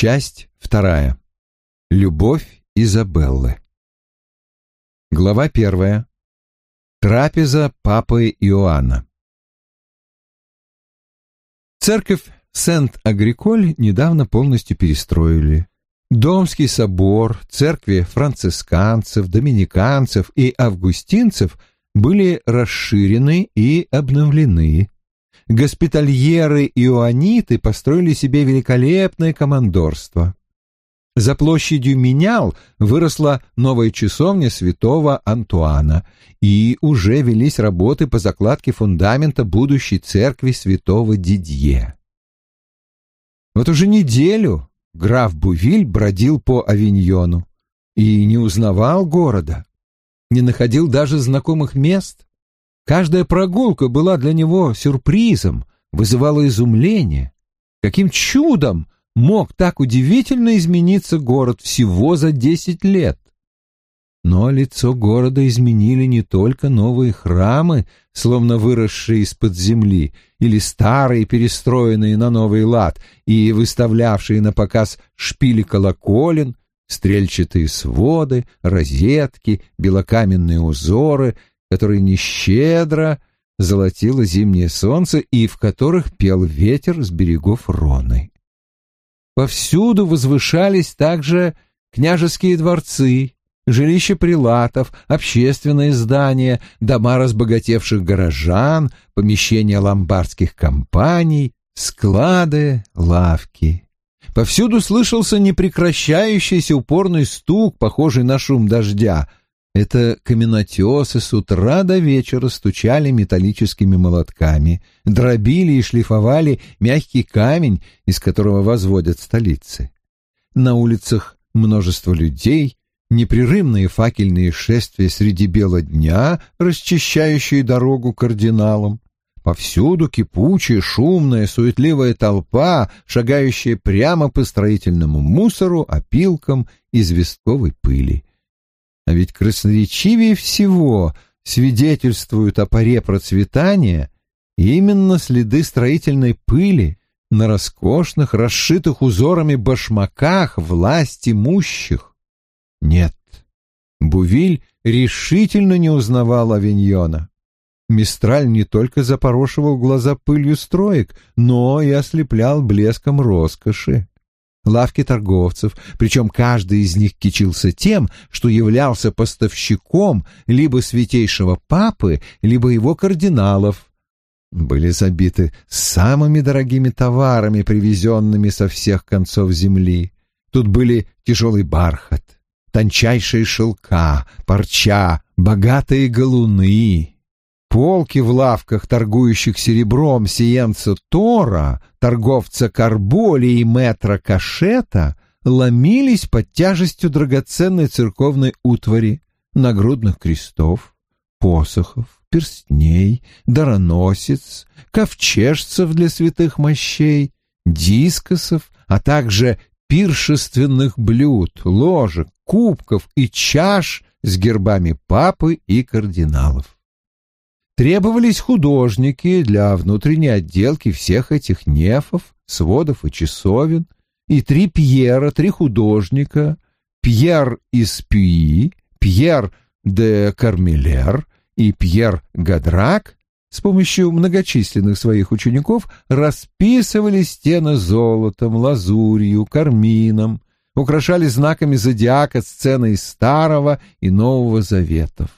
Часть вторая. Любовь Изабеллы. Глава первая. Трапеза Папы Иоанна. Церковь Сент-Агриколь недавно полностью перестроили. Домский собор, церкви францисканцев, доминиканцев и августинцев были расширены и обновлены. Госпитальеры иоанниты построили себе великолепное командорство. За площадью Менял выросла новая часовня святого Антуана, и уже велись работы по закладке фундамента будущей церкви святого Дидье. Вот уже неделю граф Бувиль бродил по авиньону и не узнавал города, не находил даже знакомых мест. Каждая прогулка была для него сюрпризом, вызывала изумление. Каким чудом мог так удивительно измениться город всего за десять лет? Но лицо города изменили не только новые храмы, словно выросшие из-под земли, или старые, перестроенные на новый лад и выставлявшие на показ шпили колоколен, стрельчатые своды, розетки, белокаменные узоры, которые нещедро золотило зимнее солнце и в которых пел ветер с берегов Роны. Повсюду возвышались также княжеские дворцы, жилища прилатов, общественные здания, дома разбогатевших горожан, помещения ломбардских компаний, склады, лавки. Повсюду слышался непрекращающийся упорный стук, похожий на шум дождя. Это каменотесы с утра до вечера стучали металлическими молотками, дробили и шлифовали мягкий камень, из которого возводят столицы. На улицах множество людей, непрерывные факельные шествия среди бела дня, расчищающие дорогу кардиналам. Повсюду кипучая, шумная, суетливая толпа, шагающая прямо по строительному мусору, опилкам известковой пыли. А ведь красноречивее всего свидетельствуют о поре процветания именно следы строительной пыли на роскошных, расшитых узорами башмаках власть имущих. Нет, Бувиль решительно не узнавал Авиньона. Мистраль не только запорошивал глаза пылью строек, но и ослеплял блеском роскоши. Лавки торговцев, причем каждый из них кичился тем, что являлся поставщиком либо святейшего папы, либо его кардиналов, были забиты самыми дорогими товарами, привезенными со всех концов земли. Тут были тяжелый бархат, тончайшие шелка, парча, богатые галуны, Полки в лавках, торгующих серебром сиенца Тора, торговца Карболи и метра Кашета, ломились под тяжестью драгоценной церковной утвари, нагрудных крестов, посохов, перстней, дароносец, ковчежцев для святых мощей, дискосов, а также пиршественных блюд, ложек, кубков и чаш с гербами папы и кардиналов. Требовались художники для внутренней отделки всех этих нефов, сводов и часовен, и три Пьера, три художника, Пьер из Пюи, Пьер де Кармелер и Пьер Гадрак с помощью многочисленных своих учеников расписывали стены золотом, лазурью, кармином, украшали знаками зодиака сцены из Старого и Нового Заветов.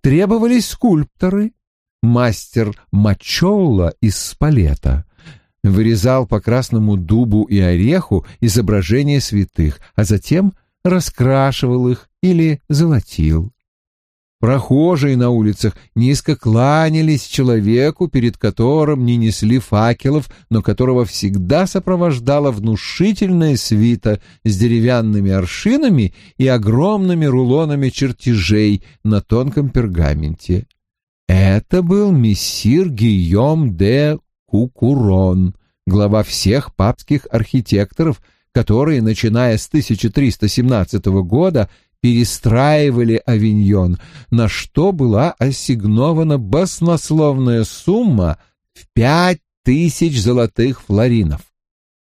Требовались скульпторы, мастер Мачолла из Спалета вырезал по красному дубу и ореху изображения святых, а затем раскрашивал их или золотил. Прохожие на улицах низко кланялись человеку, перед которым не несли факелов, но которого всегда сопровождала внушительная свита с деревянными аршинами и огромными рулонами чертежей на тонком пергаменте. Это был мессир Гийом де Кукурон, глава всех папских архитекторов, которые, начиная с 1317 года, перестраивали Авиньон, на что была ассигнована баснословная сумма в пять тысяч золотых флоринов.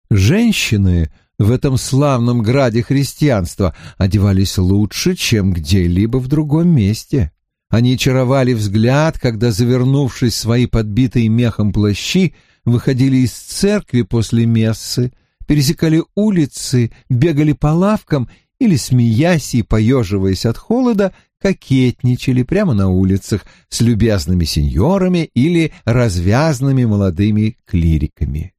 Женщины в этом славном граде христианства одевались лучше, чем где-либо в другом месте. Они чаровали взгляд, когда, завернувшись в свои подбитые мехом плащи, выходили из церкви после мессы, пересекали улицы, бегали по лавкам или, смеясь и поеживаясь от холода, кокетничали прямо на улицах с любезными сеньорами или развязными молодыми клириками.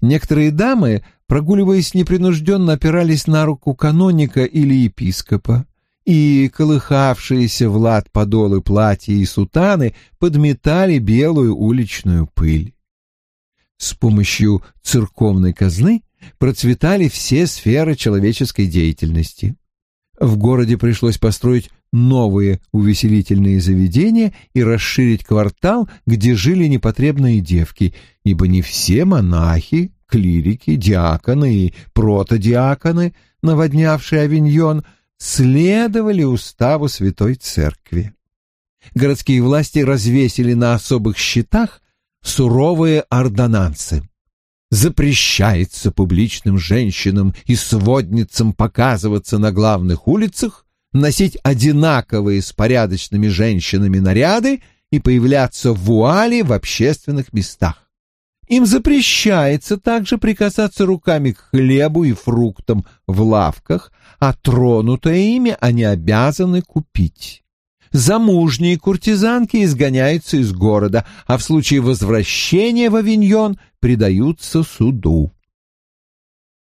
Некоторые дамы, прогуливаясь непринужденно, опирались на руку каноника или епископа, и колыхавшиеся в лад подолы платья и сутаны подметали белую уличную пыль. С помощью церковной казны процветали все сферы человеческой деятельности. В городе пришлось построить новые увеселительные заведения и расширить квартал, где жили непотребные девки, ибо не все монахи, клирики, диаконы и протодиаконы, наводнявшие авиньон, следовали уставу Святой Церкви. Городские власти развесили на особых щитах суровые ордонансы. Запрещается публичным женщинам и сводницам показываться на главных улицах, носить одинаковые с порядочными женщинами наряды и появляться в вуале в общественных местах. Им запрещается также прикасаться руками к хлебу и фруктам в лавках, а тронутое ими они обязаны купить. Замужние куртизанки изгоняются из города, а в случае возвращения в Авиньон предаются суду.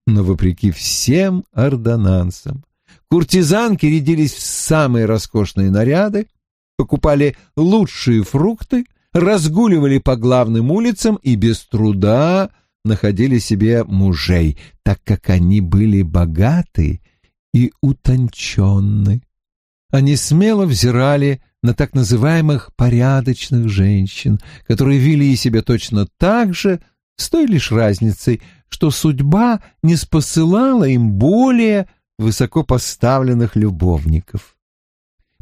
Но вопреки всем ордонансам, Куртизанки рядились в самые роскошные наряды, покупали лучшие фрукты, разгуливали по главным улицам и без труда находили себе мужей, так как они были богаты и утонченны. Они смело взирали на так называемых порядочных женщин, которые вели себя точно так же, с той лишь разницей, что судьба не спосылала им более высокопоставленных любовников.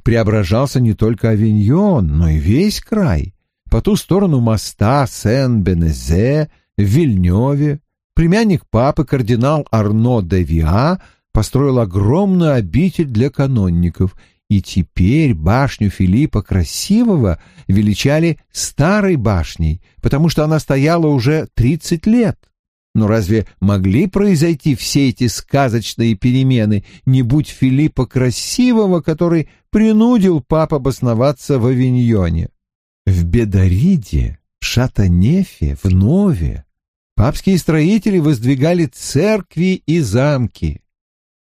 Преображался не только Авиньон, но и весь край. По ту сторону моста Сен-Бенезе, в Вильнёве, племянник папы кардинал Арно де Виа построил огромную обитель для канонников, и теперь башню Филиппа Красивого величали старой башней, потому что она стояла уже тридцать лет. Но разве могли произойти все эти сказочные перемены, не будь Филиппа Красивого, который принудил пап обосноваться в Авиньоне? В Бедариде, в Шатанефе, в Нове папские строители воздвигали церкви и замки.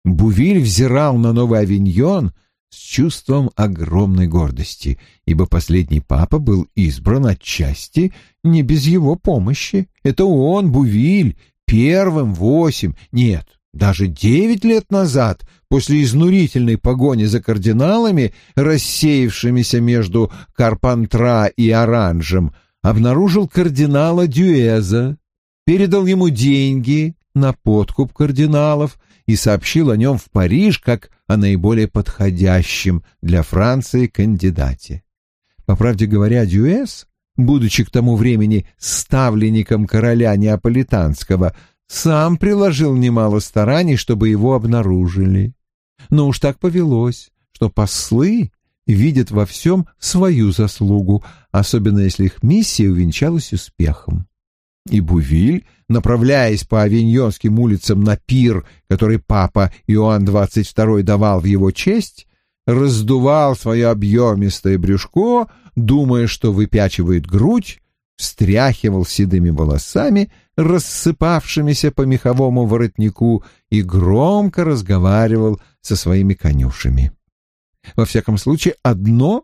Бувиль взирал на Новый Авиньон с чувством огромной гордости, ибо последний папа был избран отчасти не без его помощи. Это он, Бувиль, первым восемь, нет, даже девять лет назад, после изнурительной погони за кардиналами, рассеявшимися между Карпантра и Оранжем, обнаружил кардинала Дюэза, передал ему деньги на подкуп кардиналов и сообщил о нем в Париж как о наиболее подходящем для Франции кандидате. По правде говоря, Дюэс, будучи к тому времени ставленником короля Неаполитанского, сам приложил немало стараний, чтобы его обнаружили. Но уж так повелось, что послы видят во всем свою заслугу, особенно если их миссия увенчалась успехом и Бувиль, направляясь по авиньонским улицам на пир, который папа Иоанн XXII давал в его честь, раздувал свое объемистое брюшко, думая, что выпячивает грудь, встряхивал седыми волосами, рассыпавшимися по меховому воротнику, и громко разговаривал со своими конюшами. Во всяком случае, одно,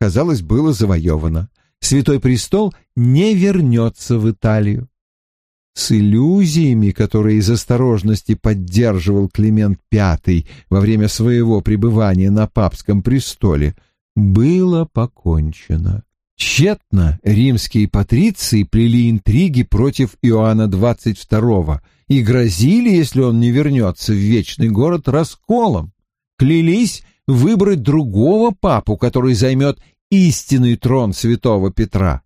казалось, было завоевано — Святой Престол не вернется в Италию. С иллюзиями, которые из осторожности поддерживал Климент V во время своего пребывания на папском престоле, было покончено. Тщетно римские патриции плели интриги против Иоанна XXII и грозили, если он не вернется в вечный город, расколом. Клялись выбрать другого папу, который займет истинный трон святого Петра.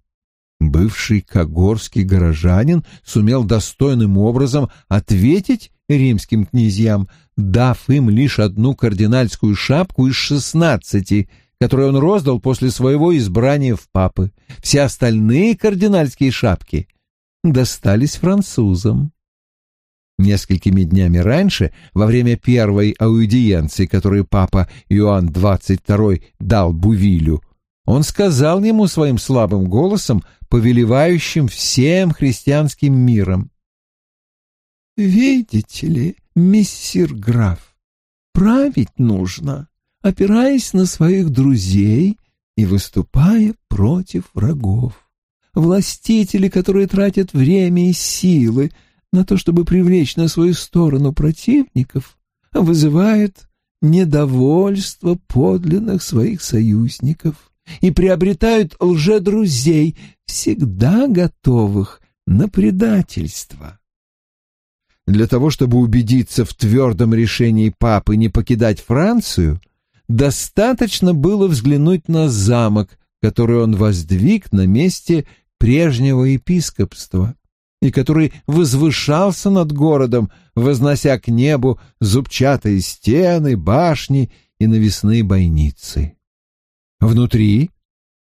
Бывший когорский горожанин сумел достойным образом ответить римским князьям, дав им лишь одну кардинальскую шапку из шестнадцати, которую он роздал после своего избрания в папы. Все остальные кардинальские шапки достались французам. Несколькими днями раньше, во время первой аудиенции, которую папа Иоанн XXII дал Бувилю, он сказал ему своим слабым голосом, повелевающим всем христианским миром. «Видите ли, миссир граф, править нужно, опираясь на своих друзей и выступая против врагов. Властители, которые тратят время и силы, — на то, чтобы привлечь на свою сторону противников, вызывает недовольство подлинных своих союзников и приобретают лжедрузей, всегда готовых на предательство. Для того, чтобы убедиться в твердом решении папы не покидать Францию, достаточно было взглянуть на замок, который он воздвиг на месте прежнего епископства и который возвышался над городом, вознося к небу зубчатые стены, башни и навесные бойницы. Внутри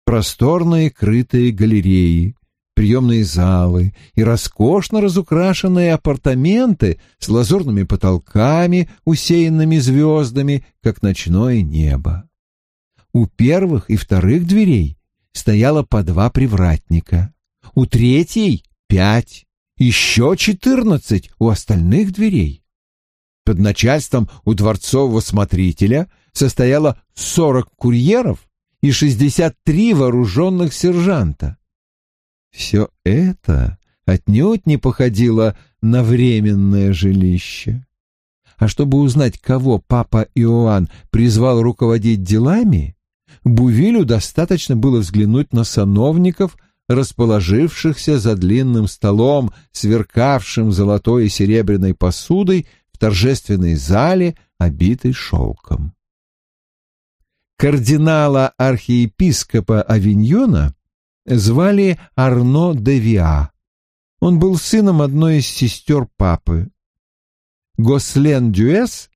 просторные крытые галереи, приемные залы и роскошно разукрашенные апартаменты с лазурными потолками, усеянными звездами, как ночное небо. У первых и вторых дверей стояло по два привратника, у третьей пять, еще четырнадцать у остальных дверей. Под начальством у дворцового смотрителя состояло сорок курьеров и шестьдесят три вооруженных сержанта. Все это отнюдь не походило на временное жилище. А чтобы узнать, кого папа Иоанн призвал руководить делами, Бувилю достаточно было взглянуть на сановников – расположившихся за длинным столом, сверкавшим золотой и серебряной посудой в торжественной зале, обитой шелком. Кардинала-архиепископа Авиньона звали Арно де Виа. Он был сыном одной из сестер папы. Гослен Дюэс,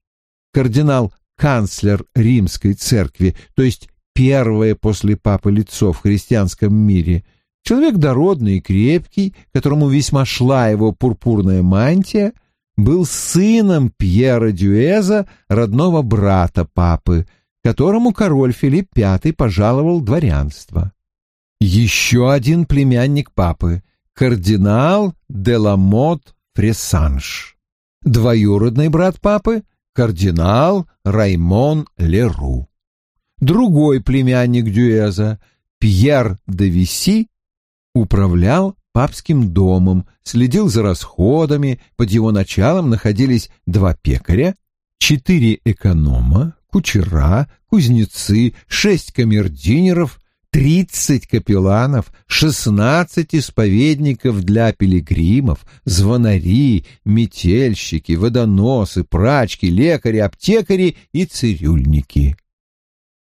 кардинал-канцлер римской церкви, то есть первое после папы лицо в христианском мире – Человек дородный и крепкий, которому весьма шла его пурпурная мантия, был сыном Пьера Дюэза, родного брата папы, которому король Филипп V пожаловал дворянство. Еще один племянник папы, кардинал Деламот Фресанж. Двоюродный брат папы, кардинал Раймон Леру. Другой племянник Дюэза, Пьер де Виси, управлял папским домом, следил за расходами, под его началом находились два пекаря, четыре эконома, кучера, кузнецы, шесть камердинеров, тридцать капелланов, шестнадцать исповедников для пилигримов, звонари, метельщики, водоносы, прачки, лекари, аптекари и цирюльники.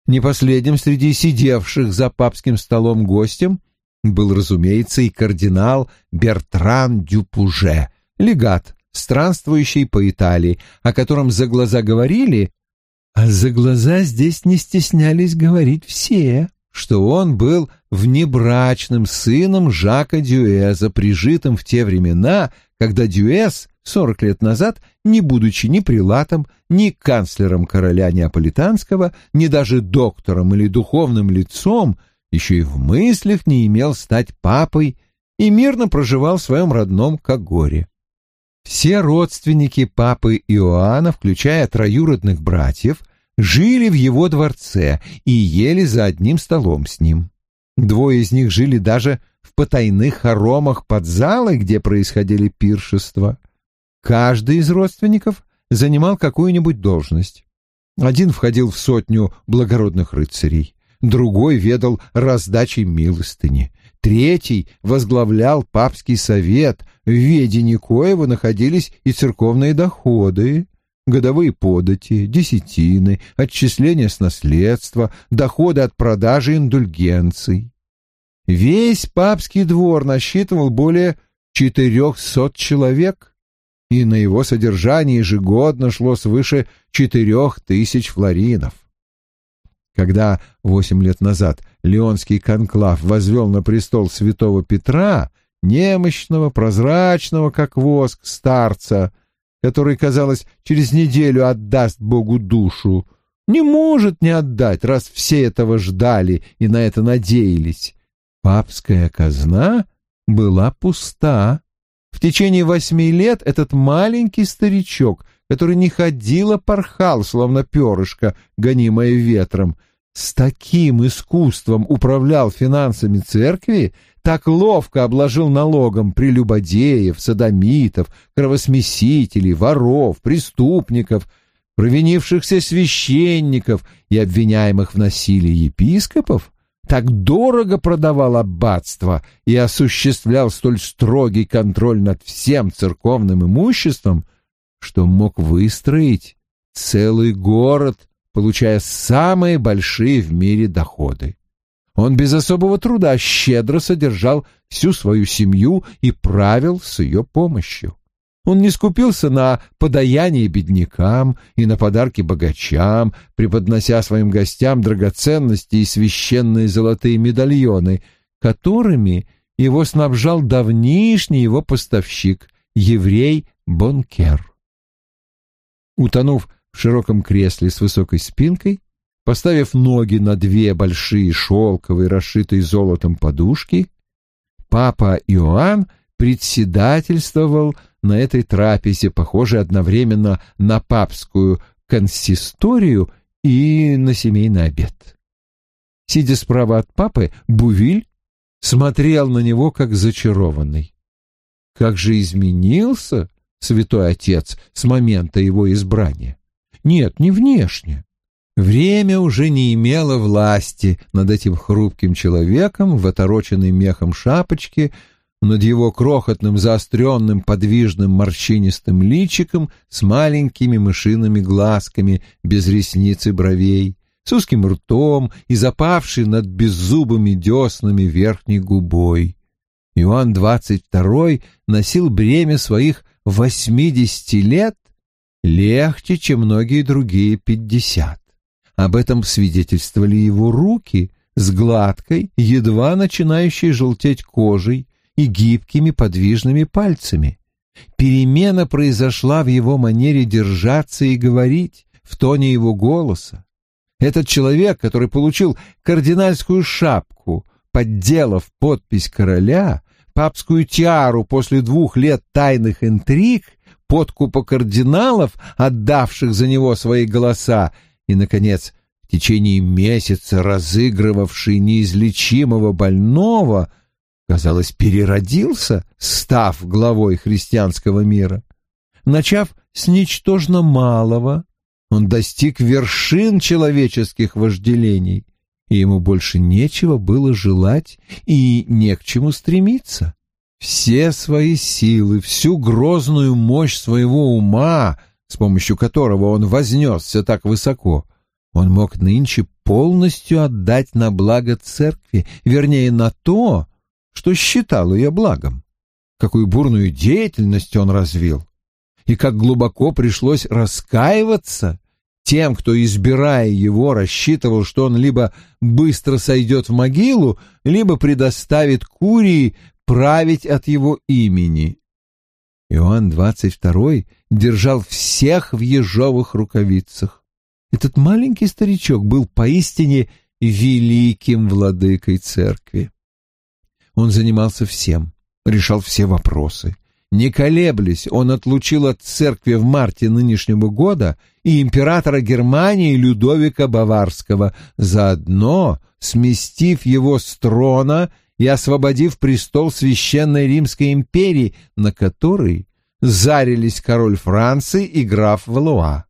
Не последним среди сидевших за папским столом гостем был, разумеется, и кардинал Бертран Дюпуже, легат, странствующий по Италии, о котором за глаза говорили, а за глаза здесь не стеснялись говорить все, что он был внебрачным сыном Жака Дюэза, прижитым в те времена, когда Дюэз сорок лет назад, не будучи ни прилатом, ни канцлером короля Неаполитанского, ни даже доктором или духовным лицом, еще и в мыслях не имел стать папой и мирно проживал в своем родном Кагоре. Все родственники папы Иоанна, включая троюродных братьев, жили в его дворце и ели за одним столом с ним. Двое из них жили даже в потайных хоромах под залой, где происходили пиршества. Каждый из родственников занимал какую-нибудь должность. Один входил в сотню благородных рыцарей, другой ведал раздачей милостыни, третий возглавлял папский совет, в ведении коего находились и церковные доходы, годовые подати, десятины, отчисления с наследства, доходы от продажи индульгенций. Весь папский двор насчитывал более четырехсот человек, и на его содержание ежегодно шло свыше четырех тысяч флоринов. Когда восемь лет назад Леонский конклав возвел на престол святого Петра, немощного, прозрачного, как воск, старца, который, казалось, через неделю отдаст Богу душу, не может не отдать, раз все этого ждали и на это надеялись. Папская казна была пуста. В течение восьми лет этот маленький старичок, который не ходил, а порхал, словно перышко, гонимое ветром, с таким искусством управлял финансами церкви, так ловко обложил налогом прелюбодеев, садомитов, кровосмесителей, воров, преступников, провинившихся священников и обвиняемых в насилии епископов, так дорого продавал аббатство и осуществлял столь строгий контроль над всем церковным имуществом, что мог выстроить целый город, получая самые большие в мире доходы. Он без особого труда щедро содержал всю свою семью и правил с ее помощью. Он не скупился на подаяние беднякам и на подарки богачам, преподнося своим гостям драгоценности и священные золотые медальоны, которыми его снабжал давнишний его поставщик, еврей Бонкер. Утонув в широком кресле с высокой спинкой, поставив ноги на две большие шелковые, расшитые золотом подушки, папа Иоанн председательствовал на этой трапезе, похожей одновременно на папскую консисторию и на семейный обед. Сидя справа от папы, Бувиль смотрел на него как зачарованный. Как же изменился святой отец с момента его избрания? Нет, не внешне. Время уже не имело власти над этим хрупким человеком в отороченной мехом шапочке, над его крохотным, заостренным, подвижным, морщинистым личиком с маленькими мышиными глазками без ресниц и бровей, с узким ртом и запавший над беззубыми деснами верхней губой. Иоанн второй носил бремя своих восьмидесяти лет легче, чем многие другие пятьдесят. Об этом свидетельствовали его руки с гладкой, едва начинающей желтеть кожей, и гибкими подвижными пальцами. Перемена произошла в его манере держаться и говорить, в тоне его голоса. Этот человек, который получил кардинальскую шапку, подделав подпись короля, папскую тиару после двух лет тайных интриг, подкупа кардиналов, отдавших за него свои голоса, и, наконец, в течение месяца разыгрывавший неизлечимого больного, казалось, переродился, став главой христианского мира. Начав с ничтожно малого, он достиг вершин человеческих вожделений, и ему больше нечего было желать и не к чему стремиться. Все свои силы, всю грозную мощь своего ума, с помощью которого он вознесся так высоко, он мог нынче полностью отдать на благо церкви, вернее, на то, что считал ее благом. Какую бурную деятельность он развил, и как глубоко пришлось раскаиваться тем, кто, избирая его, рассчитывал, что он либо быстро сойдет в могилу, либо предоставит Курии править от его имени. Иоанн двадцать второй держал всех в ежовых рукавицах. Этот маленький старичок был поистине великим владыкой церкви. Он занимался всем, решал все вопросы. Не колеблясь, он отлучил от церкви в марте нынешнего года и императора Германии Людовика Баварского, заодно сместив его с трона и освободив престол Священной Римской империи, на который зарились король Франции и граф Валуа.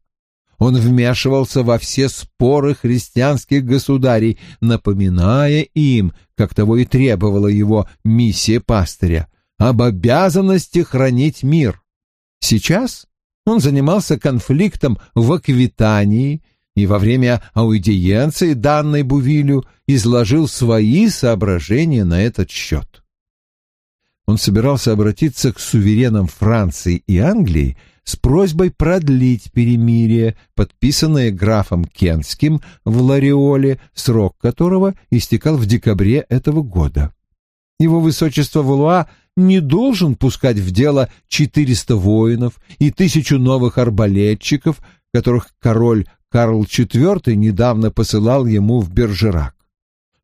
Он вмешивался во все споры христианских государей, напоминая им, как того и требовала его миссия пастыря, об обязанности хранить мир. Сейчас он занимался конфликтом в Аквитании, и во время аудиенции, данной Бувилю, изложил свои соображения на этот счет. Он собирался обратиться к суверенам Франции и Англии с просьбой продлить перемирие, подписанное графом Кенским в Лариоле, срок которого истекал в декабре этого года. Его высочество Валуа не должен пускать в дело 400 воинов и тысячу новых арбалетчиков, которых король Карл IV недавно посылал ему в Бержерак.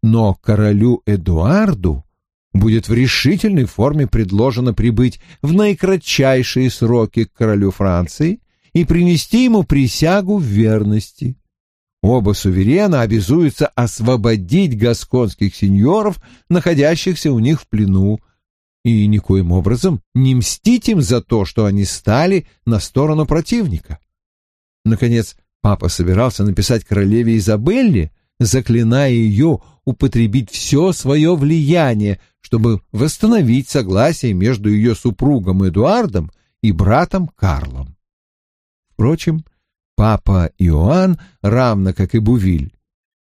Но королю Эдуарду будет в решительной форме предложено прибыть в наикратчайшие сроки к королю Франции и принести ему присягу верности. Оба суверена обязуются освободить гасконских сеньоров, находящихся у них в плену, и никоим образом не мстить им за то, что они стали на сторону противника. Наконец, папа собирался написать королеве Изабелле, заклиная ее употребить все свое влияние, чтобы восстановить согласие между ее супругом Эдуардом и братом Карлом. Впрочем, папа Иоанн, равно как и Бувиль,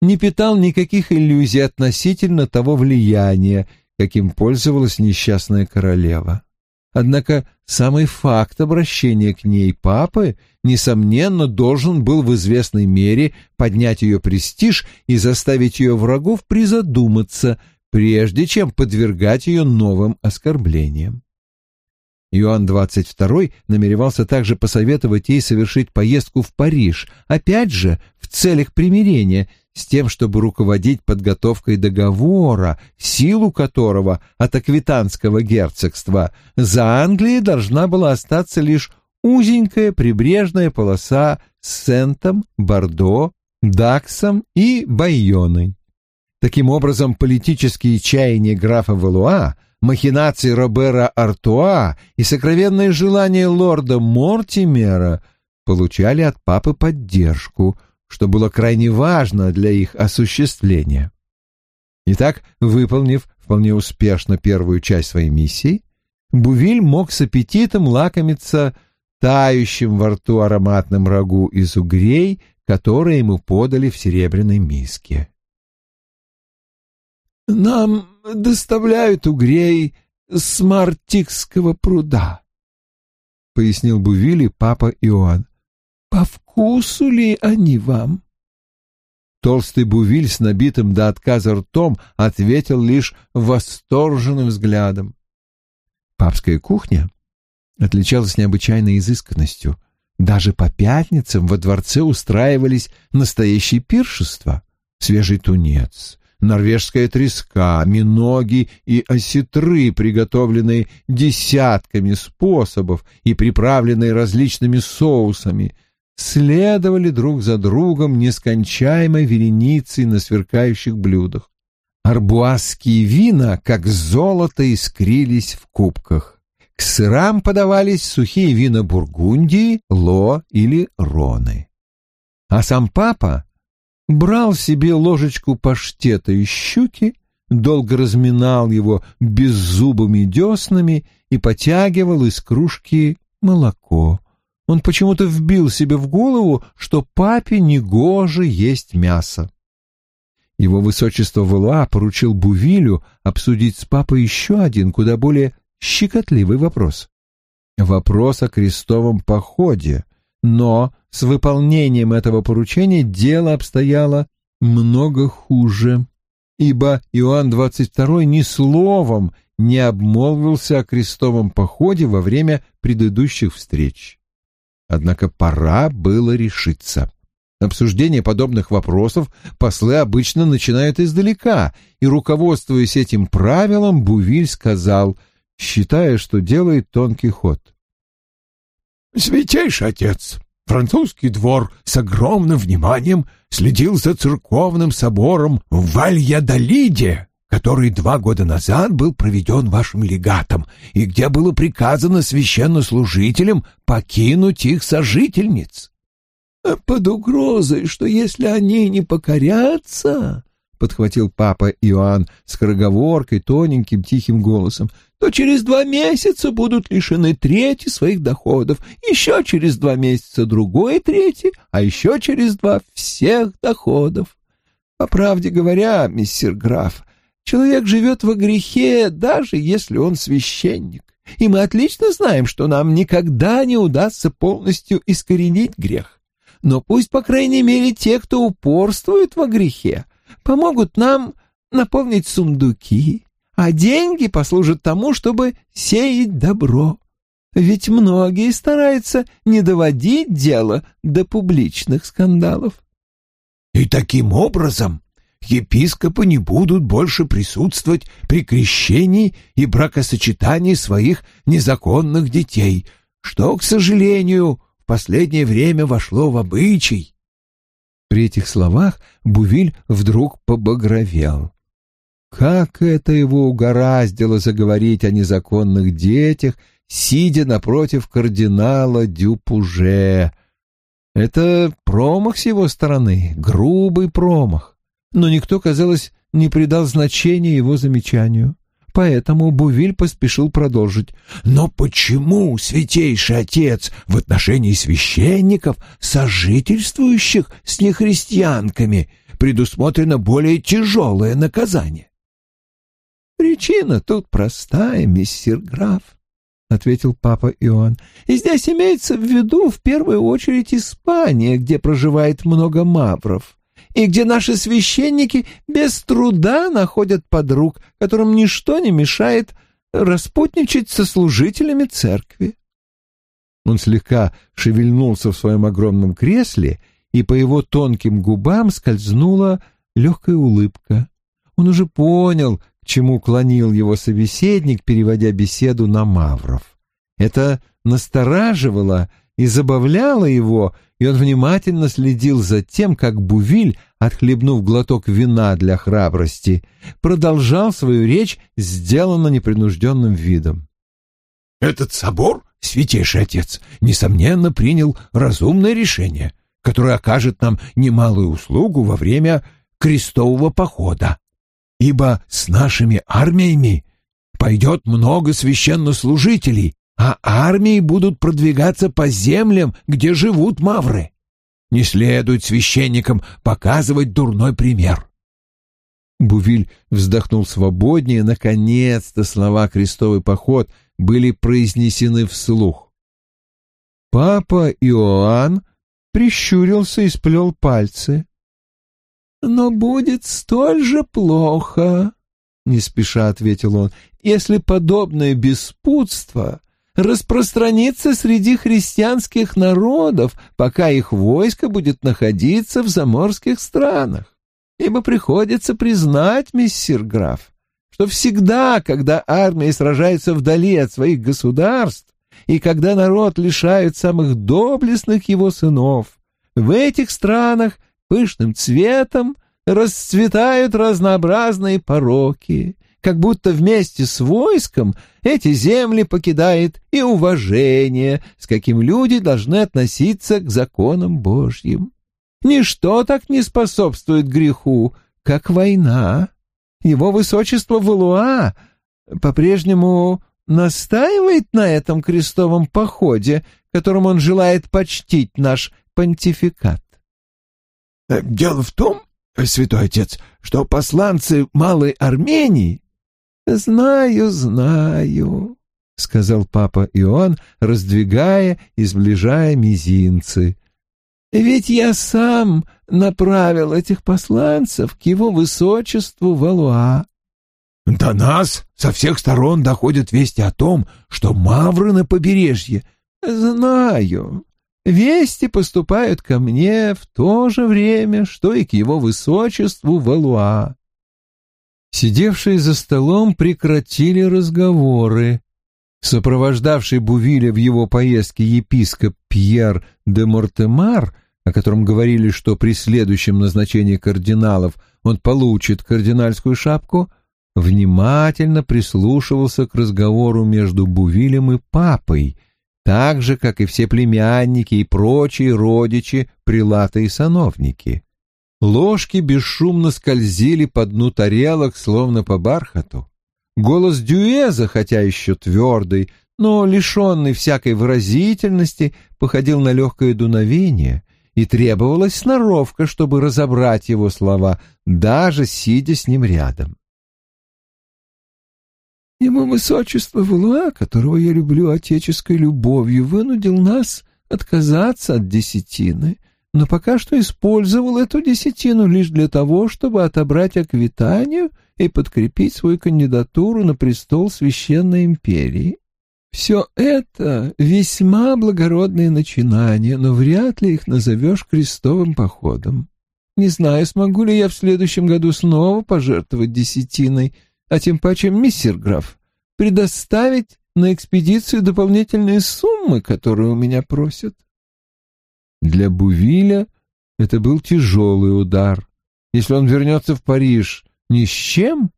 не питал никаких иллюзий относительно того влияния, каким пользовалась несчастная королева. Однако самый факт обращения к ней папы, несомненно, должен был в известной мере поднять ее престиж и заставить ее врагов призадуматься, прежде чем подвергать ее новым оскорблениям. Иоанн XXII намеревался также посоветовать ей совершить поездку в Париж, опять же, в целях примирения, с тем, чтобы руководить подготовкой договора, силу которого от аквитанского герцогства за Англией должна была остаться лишь узенькая прибрежная полоса с Сентом, Бордо, Даксом и Байоной. Таким образом, политические чаяния графа Валуа, махинации Робера Артуа и сокровенные желания лорда Мортимера получали от папы поддержку – что было крайне важно для их осуществления. Итак, выполнив вполне успешно первую часть своей миссии, Бувиль мог с аппетитом лакомиться тающим во рту ароматным рагу из угрей, которые ему подали в серебряной миске. «Нам доставляют угрей с Мартикского пруда», — пояснил Бувили папа Иоанн. По вкусу ли они вам? Толстый Бувиль с набитым до отказа ртом ответил лишь восторженным взглядом. Папская кухня отличалась необычайной изысканностью. Даже по пятницам во дворце устраивались настоящие пиршества. Свежий тунец, норвежская треска, миноги и осетры, приготовленные десятками способов и приправленные различными соусами — следовали друг за другом нескончаемой вереницей на сверкающих блюдах. Арбуазские вина, как золото, искрились в кубках. К сырам подавались сухие вина Бургундии, Ло или Роны. А сам папа брал себе ложечку паштета из щуки, долго разминал его беззубыми деснами и потягивал из кружки молоко. Он почему-то вбил себе в голову, что папе негоже есть мясо. Его высочество Валуа поручил Бувилю обсудить с папой еще один, куда более щекотливый вопрос. Вопрос о крестовом походе. Но с выполнением этого поручения дело обстояло много хуже, ибо Иоанн XXII ни словом не обмолвился о крестовом походе во время предыдущих встреч. Однако пора было решиться. Обсуждение подобных вопросов послы обычно начинают издалека, и, руководствуясь этим правилом, Бувиль сказал, считая, что делает тонкий ход. «Святейший отец, французский двор с огромным вниманием следил за церковным собором в Вальядолиде, который два года назад был проведен вашим легатом, и где было приказано священнослужителям покинуть их сожительниц. А под угрозой, что если они не покорятся, — подхватил папа Иоанн с скороговоркой, тоненьким тихим голосом, то через два месяца будут лишены трети своих доходов, еще через два месяца другой трети, а еще через два всех доходов. По правде говоря, мистер граф, человек живет во грехе, даже если он священник, и мы отлично знаем, что нам никогда не удастся полностью искоренить грех. Но пусть, по крайней мере, те, кто упорствует во грехе, помогут нам наполнить сундуки, а деньги послужат тому, чтобы сеять добро. Ведь многие стараются не доводить дело до публичных скандалов. И таким образом епископы не будут больше присутствовать при крещении и бракосочетании своих незаконных детей, что, к сожалению, в последнее время вошло в обычай. При этих словах Бувиль вдруг побагровел. Как это его угораздило заговорить о незаконных детях, сидя напротив кардинала Дюпуже. Это промах с его стороны, грубый промах. Но никто, казалось, не придал значения его замечанию. Поэтому Бувиль поспешил продолжить. «Но почему, святейший отец, в отношении священников, сожительствующих с нехристианками, предусмотрено более тяжелое наказание?» Причина тут простая, мистер граф, ответил папа Иоанн. И здесь имеется в виду в первую очередь Испания, где проживает много мавров, и где наши священники без труда находят подруг, которым ничто не мешает распутничать со служителями церкви. Он слегка шевельнулся в своем огромном кресле, и по его тонким губам скользнула легкая улыбка. Он уже понял, чему клонил его собеседник, переводя беседу на Мавров. Это настораживало и забавляло его, и он внимательно следил за тем, как Бувиль, отхлебнув глоток вина для храбрости, продолжал свою речь, сделанно непринужденным видом. «Этот собор, святейший отец, несомненно принял разумное решение, которое окажет нам немалую услугу во время крестового похода ибо с нашими армиями пойдет много священнослужителей, а армии будут продвигаться по землям, где живут мавры. Не следует священникам показывать дурной пример. Бувиль вздохнул свободнее, наконец-то слова «крестовый поход» были произнесены вслух. Папа Иоанн прищурился и сплел пальцы но будет столь же плохо, — не спеша ответил он, — если подобное беспутство распространится среди христианских народов, пока их войско будет находиться в заморских странах. Ибо приходится признать, миссир граф, что всегда, когда армия сражается вдали от своих государств, и когда народ лишают самых доблестных его сынов, в этих странах пышным цветом расцветают разнообразные пороки, как будто вместе с войском эти земли покидает и уважение, с каким люди должны относиться к законам Божьим. Ничто так не способствует греху, как война. Его высочество Валуа по-прежнему настаивает на этом крестовом походе, которым он желает почтить наш понтификат. Э, дело в том, святой отец, что посланцы Малой Армении... Знаю, знаю, — сказал папа Иоанн, раздвигая и сближая мизинцы. Ведь я сам направил этих посланцев к его высочеству Валуа. До нас со всех сторон доходят вести о том, что мавры на побережье. Знаю, Вести поступают ко мне в то же время, что и к его высочеству Валуа. Сидевшие за столом прекратили разговоры. Сопровождавший Бувиля в его поездке епископ Пьер де Мортемар, о котором говорили, что при следующем назначении кардиналов он получит кардинальскую шапку, внимательно прислушивался к разговору между Бувилем и папой — так же, как и все племянники и прочие родичи, прилаты и сановники. Ложки бесшумно скользили по дну тарелок, словно по бархату. Голос Дюэза, хотя еще твердый, но лишенный всякой выразительности, походил на легкое дуновение, и требовалась сноровка, чтобы разобрать его слова, даже сидя с ним рядом. Ему высочество Валуа, которого я люблю отеческой любовью, вынудил нас отказаться от десятины, но пока что использовал эту десятину лишь для того, чтобы отобрать Аквитанию и подкрепить свою кандидатуру на престол Священной Империи. Все это весьма благородные начинания, но вряд ли их назовешь крестовым походом. Не знаю, смогу ли я в следующем году снова пожертвовать десятиной, а тем паче мистер граф, предоставить на экспедицию дополнительные суммы, которые у меня просят. Для Бувиля это был тяжелый удар. Если он вернется в Париж ни с чем,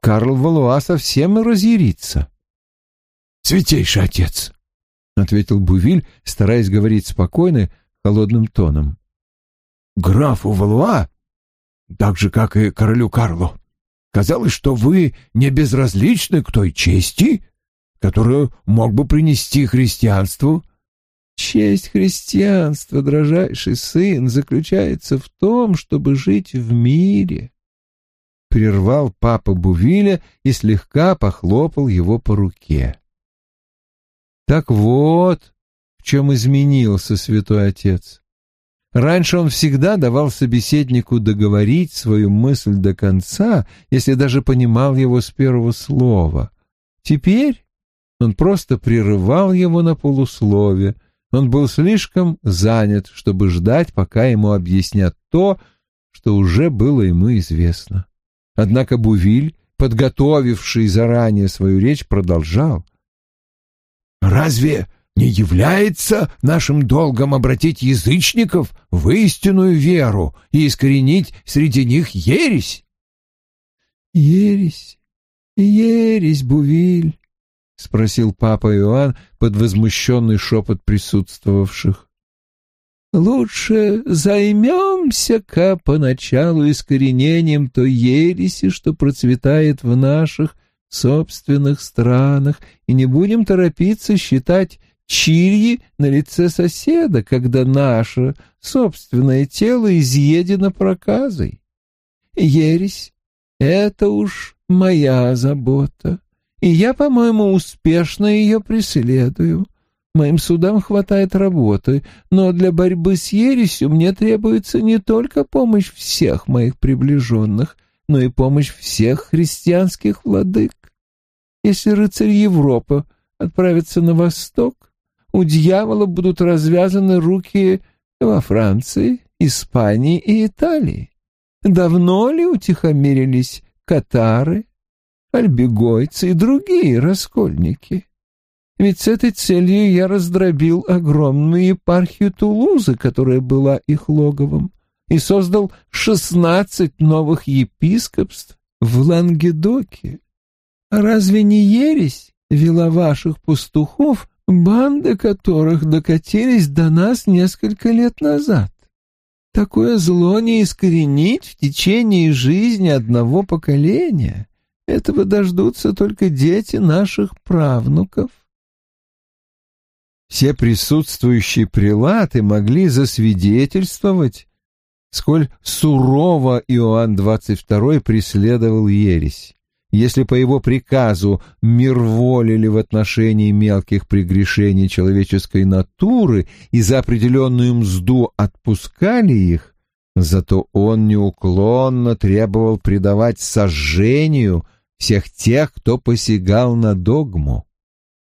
Карл Валуа совсем разъярится. «Святейший отец!» — ответил Бувиль, стараясь говорить спокойно, холодным тоном. «Графу Валуа, так же, как и королю Карлу, казалось, что вы не безразличны к той чести, которую мог бы принести христианству Честь христианства, дрожайший сын, заключается в том, чтобы жить в мире. Прервал папа Бувиля и слегка похлопал его по руке. Так вот, в чем изменился святой отец. Раньше он всегда давал собеседнику договорить свою мысль до конца, если даже понимал его с первого слова. Теперь он просто прерывал его на полуслове, он был слишком занят, чтобы ждать, пока ему объяснят то, что уже было ему известно. Однако Бувиль, подготовивший заранее свою речь, продолжал. «Разве не является нашим долгом обратить язычников в истинную веру и искоренить среди них ересь?» «Ересь, ересь, Бувиль, — спросил папа Иоанн под возмущенный шепот присутствовавших. «Лучше займемся-ка поначалу искоренением той ереси, что процветает в наших собственных странах, и не будем торопиться считать чирьи на лице соседа, когда наше собственное тело изъедено проказой. Ересь — это уж моя забота и я, по-моему, успешно ее преследую. Моим судам хватает работы, но для борьбы с ересью мне требуется не только помощь всех моих приближенных, но и помощь всех христианских владык. Если рыцарь Европы отправится на восток, у дьявола будут развязаны руки во Франции, Испании и Италии. Давно ли утихомирились катары, альбегойцы и другие раскольники. Ведь с этой целью я раздробил огромную епархию Тулузы, которая была их логовом, и создал шестнадцать новых епископств в Лангедоке. Разве не ересь вела ваших пастухов, банды которых докатились до нас несколько лет назад? Такое зло не искоренить в течение жизни одного поколения — этого дождутся только дети наших правнуков. Все присутствующие прилаты могли засвидетельствовать, сколь сурово Иоанн XXII преследовал ересь. Если по его приказу мирволили в отношении мелких прегрешений человеческой натуры и за определенную мзду отпускали их, зато он неуклонно требовал предавать сожжению всех тех, кто посягал на догму.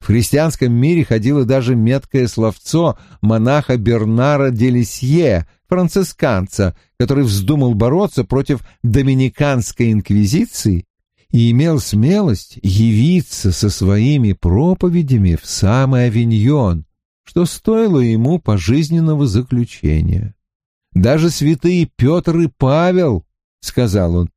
В христианском мире ходило даже меткое словцо монаха Бернара де Лисье, францисканца, который вздумал бороться против доминиканской инквизиции и имел смелость явиться со своими проповедями в самый Авиньон, что стоило ему пожизненного заключения. Даже святые Петр и Павел, — сказал он,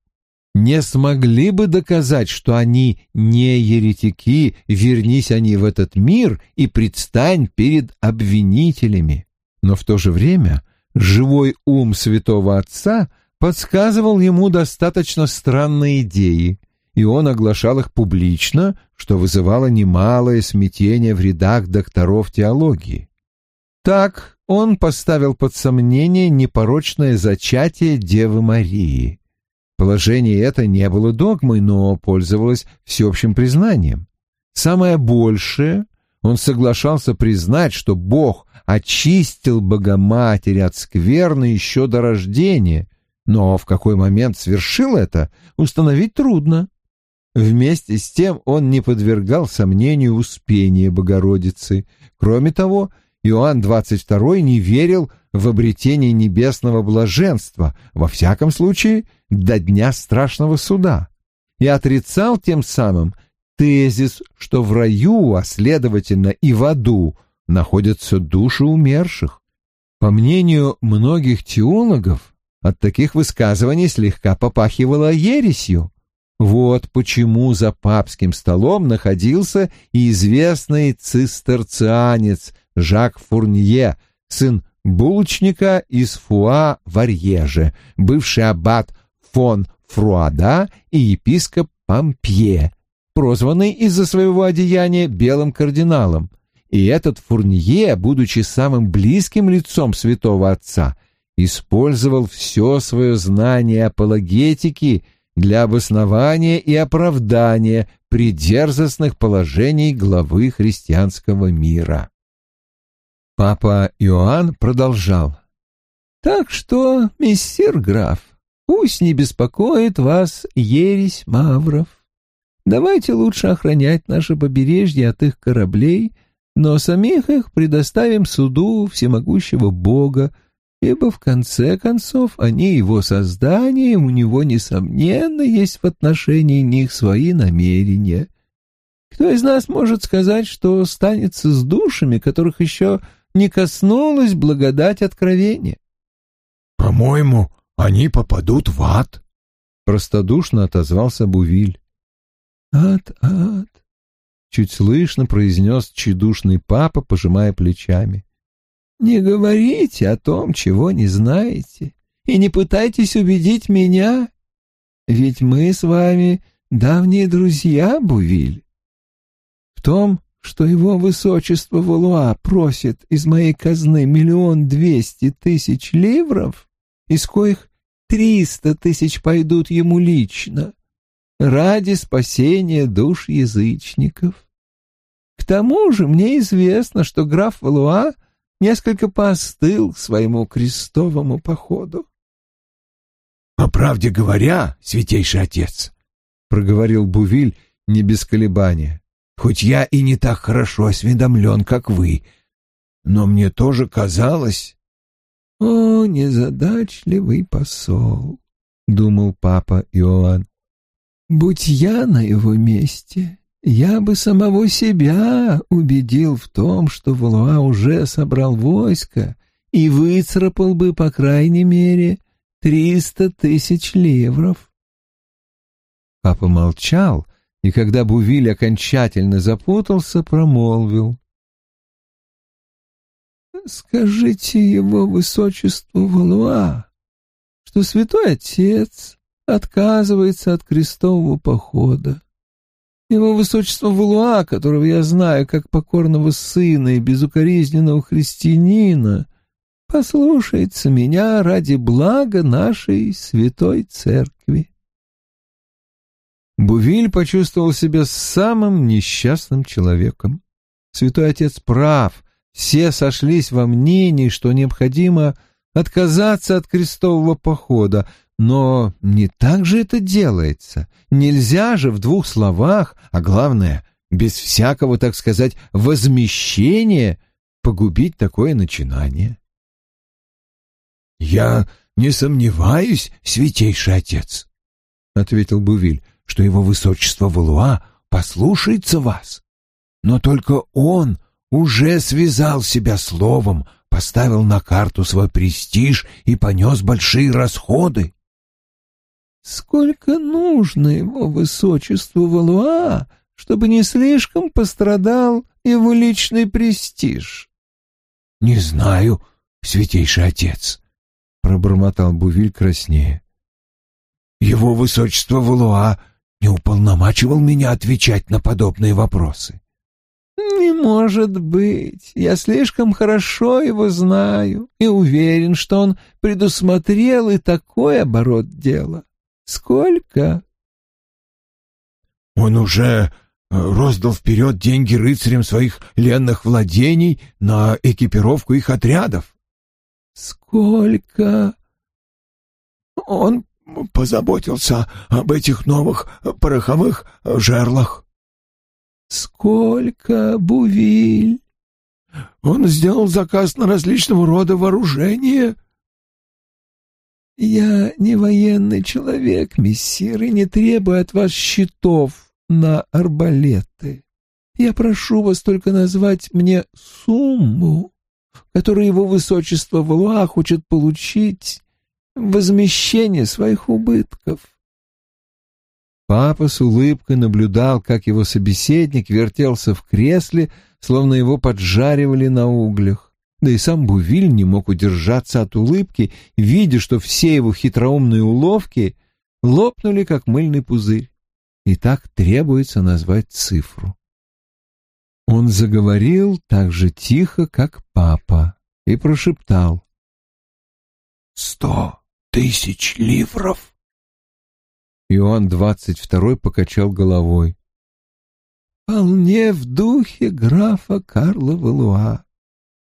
не смогли бы доказать, что они не еретики, вернись они в этот мир и предстань перед обвинителями. Но в то же время живой ум святого отца подсказывал ему достаточно странные идеи, и он оглашал их публично, что вызывало немалое смятение в рядах докторов теологии. Так он поставил под сомнение непорочное зачатие Девы Марии. Положение это не было догмой, но пользовалось всеобщим признанием. Самое большее он соглашался признать, что Бог очистил Богоматери от скверны еще до рождения, но в какой момент свершил это, установить трудно. Вместе с тем он не подвергал сомнению успения Богородицы. Кроме того, Иоанн XXII не верил в обретение небесного блаженства, во всяком случае, до дня страшного суда, и отрицал тем самым тезис, что в раю, а следовательно и в аду, находятся души умерших. По мнению многих теологов, от таких высказываний слегка попахивало ересью. Вот почему за папским столом находился и известный цистерцианец Жак Фурнье, сын булочника из Фуа в Арьеже, бывший аббат фон Фруада и епископ Пампье, прозванный из-за своего одеяния белым кардиналом. И этот Фурнье, будучи самым близким лицом святого отца, использовал все свое знание апологетики для обоснования и оправдания придерзостных положений главы христианского мира. Папа Иоанн продолжал. «Так что, мессир граф, пусть не беспокоит вас ересь мавров. Давайте лучше охранять наше побережье от их кораблей, но самих их предоставим суду всемогущего Бога, ибо в конце концов они его создание, у него, несомненно, есть в отношении них свои намерения. Кто из нас может сказать, что станется с душами, которых еще не коснулась благодать откровения? — По-моему, они попадут в ад, — простодушно отозвался Бувиль. «Ад, ад!» — чуть слышно произнес чудушный папа, пожимая плечами. «Не говорите о том, чего не знаете, и не пытайтесь убедить меня, ведь мы с вами давние друзья, Бувиль. В том, что его высочество Валуа просит из моей казны миллион двести тысяч ливров, из коих триста тысяч пойдут ему лично, ради спасения душ язычников. К тому же мне известно, что граф Валуа несколько поостыл к своему крестовому походу. — По правде говоря, святейший отец, — проговорил Бувиль не без колебания, — хоть я и не так хорошо осведомлен, как вы, но мне тоже казалось... — О, незадачливый посол, — думал папа Иоанн, Будь я на его месте, я бы самого себя убедил в том, что Валуа уже собрал войско и выцарапал бы, по крайней мере, триста тысяч ливров. Папа молчал, и когда Бувиль окончательно запутался, промолвил. «Скажите его высочеству Валуа, что святой отец отказывается от крестового похода. Его высочество Валуа, которого я знаю как покорного сына и безукоризненного христианина, послушается меня ради блага нашей святой церкви. Бувиль почувствовал себя самым несчастным человеком. Святой отец прав, все сошлись во мнении, что необходимо отказаться от крестового похода, но не так же это делается. Нельзя же в двух словах, а главное, без всякого, так сказать, возмещения, погубить такое начинание. «Я не сомневаюсь, святейший отец», — ответил Бувиль, — «что его высочество Валуа послушается вас. Но только он уже связал себя словом, поставил на карту свой престиж и понес большие расходы. Сколько нужно его высочеству Валуа, чтобы не слишком пострадал его личный престиж? — Не знаю, святейший отец, — пробормотал Бувиль краснее. — Его высочество Валуа не уполномачивал меня отвечать на подобные вопросы. «Не может быть. Я слишком хорошо его знаю и уверен, что он предусмотрел и такой оборот дела. Сколько?» «Он уже э, роздал вперед деньги рыцарям своих ленных владений на экипировку их отрядов». «Сколько?» «Он позаботился об этих новых пороховых жерлах». «Сколько, Бувиль?» «Он сделал заказ на различного рода вооружение». «Я не военный человек, мессир, и не требую от вас счетов на арбалеты. Я прошу вас только назвать мне сумму, которую его высочество Валуа хочет получить в возмещение своих убытков». Папа с улыбкой наблюдал, как его собеседник вертелся в кресле, словно его поджаривали на углях. Да и сам Бувиль не мог удержаться от улыбки, видя, что все его хитроумные уловки лопнули, как мыльный пузырь. И так требуется назвать цифру. Он заговорил так же тихо, как папа, и прошептал. «Сто тысяч ливров!» Иоанн двадцать второй покачал головой. «Вполне в духе графа Карла Валуа.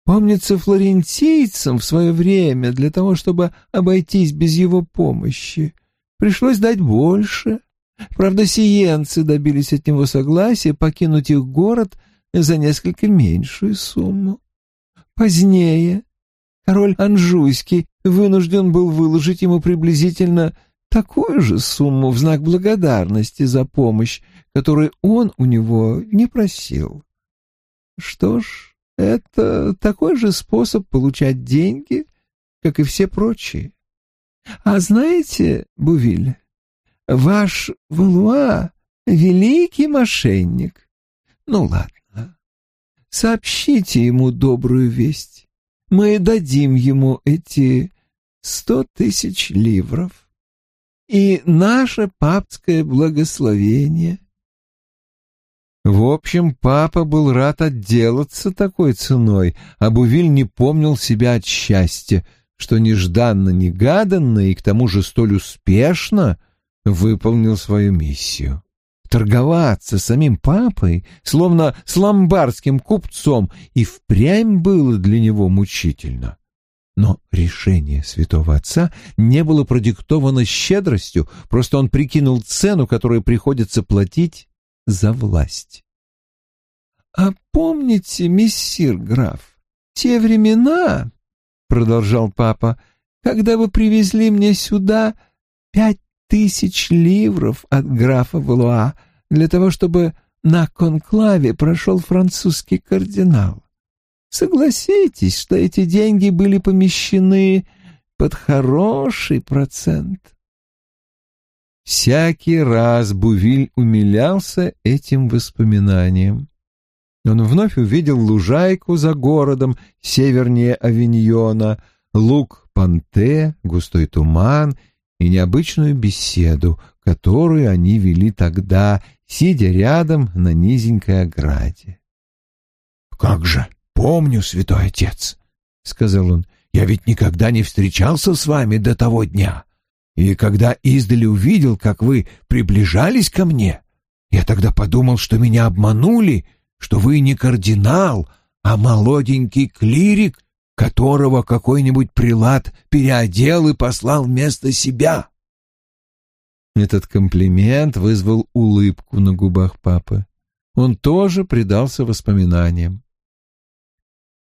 Помнится, флорентийцам в свое время, для того, чтобы обойтись без его помощи, пришлось дать больше. Правда, сиенцы добились от него согласия покинуть их город за несколько меньшую сумму. Позднее король Анжуйский вынужден был выложить ему приблизительно такую же сумму в знак благодарности за помощь, которую он у него не просил. Что ж, это такой же способ получать деньги, как и все прочие. А знаете, Бувиль, ваш Валуа — великий мошенник. Ну ладно, сообщите ему добрую весть. Мы дадим ему эти сто тысяч ливров и наше папское благословение. В общем, папа был рад отделаться такой ценой, а Бувиль не помнил себя от счастья, что нежданно-негаданно и к тому же столь успешно выполнил свою миссию. Торговаться самим папой, словно с ломбардским купцом, и впрямь было для него мучительно. Но решение святого отца не было продиктовано щедростью, просто он прикинул цену, которую приходится платить за власть. «А помните, мессир граф, те времена, — продолжал папа, — когда вы привезли мне сюда пять тысяч ливров от графа Валуа для того, чтобы на конклаве прошел французский кардинал? Согласитесь, что эти деньги были помещены под хороший процент. Всякий раз Бувиль умилялся этим воспоминанием. Он вновь увидел лужайку за городом, севернее Авиньона, луг Панте, густой туман и необычную беседу, которую они вели тогда, сидя рядом на низенькой ограде. «Как же!» «Помню, святой отец», — сказал он, — «я ведь никогда не встречался с вами до того дня. И когда издали увидел, как вы приближались ко мне, я тогда подумал, что меня обманули, что вы не кардинал, а молоденький клирик, которого какой-нибудь прилад переодел и послал вместо себя». Этот комплимент вызвал улыбку на губах папы. Он тоже предался воспоминаниям.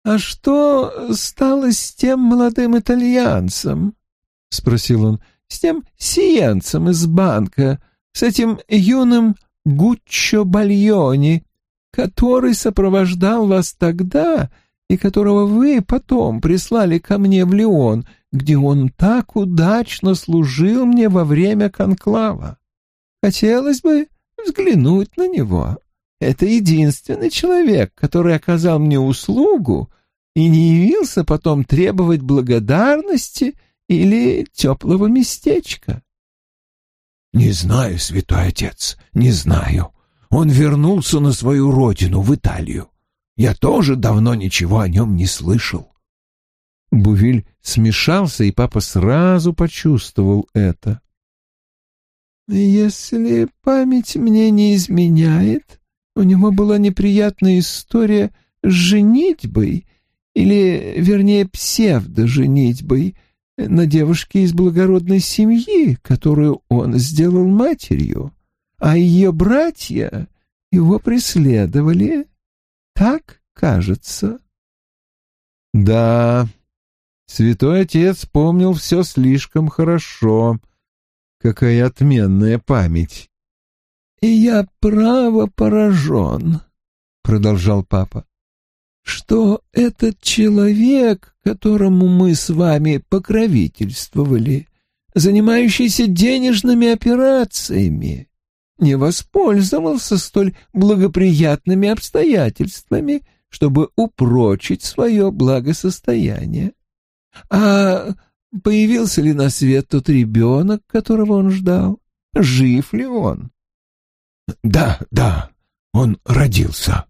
«А что стало с тем молодым итальянцем?» — спросил он. «С тем сиенцем из банка, с этим юным Гуччо Бальони, который сопровождал вас тогда и которого вы потом прислали ко мне в Лион, где он так удачно служил мне во время конклава. Хотелось бы взглянуть на него. Это единственный человек, который оказал мне услугу и не явился потом требовать благодарности или теплого местечка. Не знаю, святой отец, не знаю. Он вернулся на свою родину, в Италию. Я тоже давно ничего о нем не слышал. Бувиль смешался, и папа сразу почувствовал это. «Если память мне не изменяет, у него была неприятная история с женитьбой, или, вернее, псевдоженитьбой, на девушке из благородной семьи, которую он сделал матерью, а ее братья его преследовали. Так, кажется. Да, святой отец помнил все слишком хорошо. Какая отменная память. «И я право поражен», — продолжал папа что этот человек, которому мы с вами покровительствовали, занимающийся денежными операциями, не воспользовался столь благоприятными обстоятельствами, чтобы упрочить свое благосостояние. А появился ли на свет тот ребенок, которого он ждал? Жив ли он? — Да, да, он родился,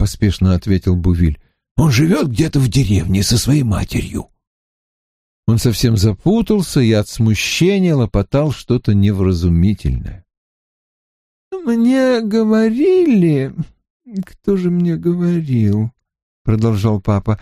поспешно ответил Бувиль. Он живет где-то в деревне со своей матерью. Он совсем запутался и от смущения лопотал что-то невразумительное. «Мне говорили... Кто же мне говорил?» — продолжал папа.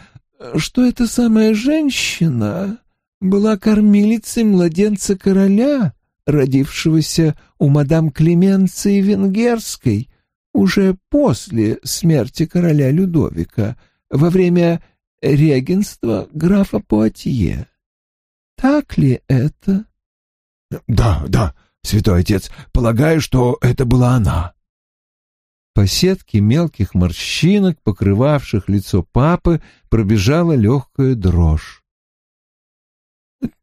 «Что эта самая женщина была кормилицей младенца короля, родившегося у мадам Клеменции Венгерской, уже после смерти короля Людовика, во время регенства графа Пуатье. Так ли это? Да, да, святой отец, полагаю, что это была она. По сетке мелких морщинок, покрывавших лицо папы, пробежала легкая дрожь.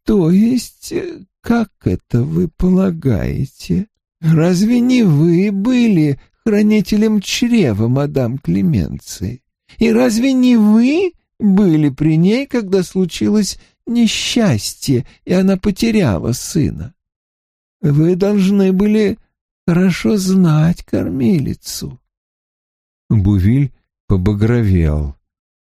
То есть, как это вы полагаете? Разве не вы были хранителем чрева мадам Клеменции. И разве не вы были при ней, когда случилось несчастье, и она потеряла сына? Вы должны были хорошо знать кормилицу. Бувиль побагровел.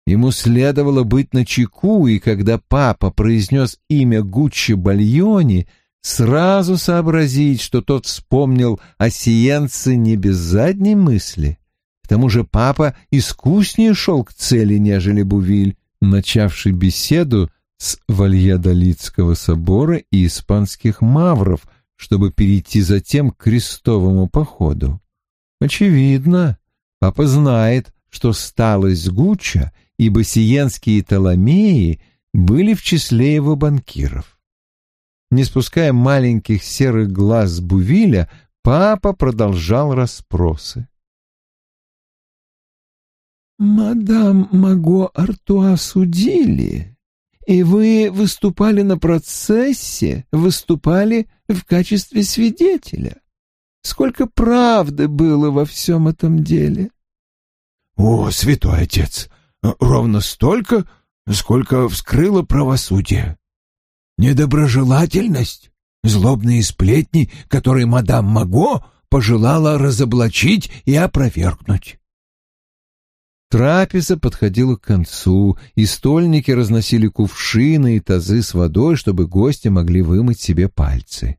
Ему следовало быть начеку, и когда папа произнес имя Гуччи Бальони — сразу сообразить, что тот вспомнил о сиенце не без задней мысли. К тому же папа искуснее шел к цели, нежели Бувиль, начавший беседу с Вальядолитского собора и испанских мавров, чтобы перейти затем к крестовому походу. Очевидно, папа знает, что стало с Гучча, ибо сиенские Толомеи были в числе его банкиров. Не спуская маленьких серых глаз с Бувиля, папа продолжал расспросы. «Мадам Маго Артуа судили, и вы выступали на процессе, выступали в качестве свидетеля. Сколько правды было во всем этом деле?» «О, святой отец, ровно столько, сколько вскрыло правосудие недоброжелательность, злобные сплетни, которые мадам Маго пожелала разоблачить и опровергнуть. Трапеза подходила к концу, и стольники разносили кувшины и тазы с водой, чтобы гости могли вымыть себе пальцы.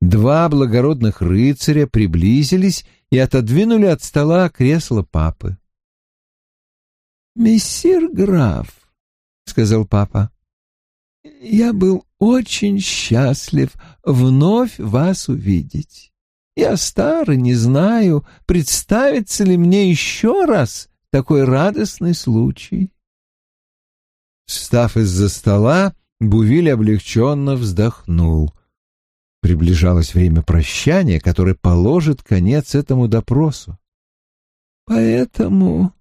Два благородных рыцаря приблизились и отодвинули от стола кресло папы. «Мессир граф», — сказал папа, — «я был очень счастлив вновь вас увидеть. Я стар и не знаю, представится ли мне еще раз такой радостный случай. Встав из-за стола, Бувиль облегченно вздохнул. Приближалось время прощания, которое положит конец этому допросу. «Поэтому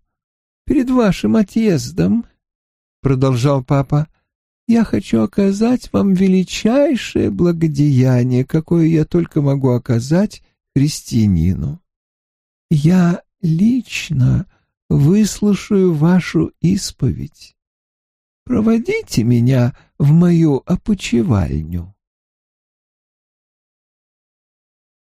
перед вашим отъездом, — продолжал папа, я хочу оказать вам величайшее благодеяние, какое я только могу оказать христианину. Я лично выслушаю вашу исповедь. Проводите меня в мою опочивальню.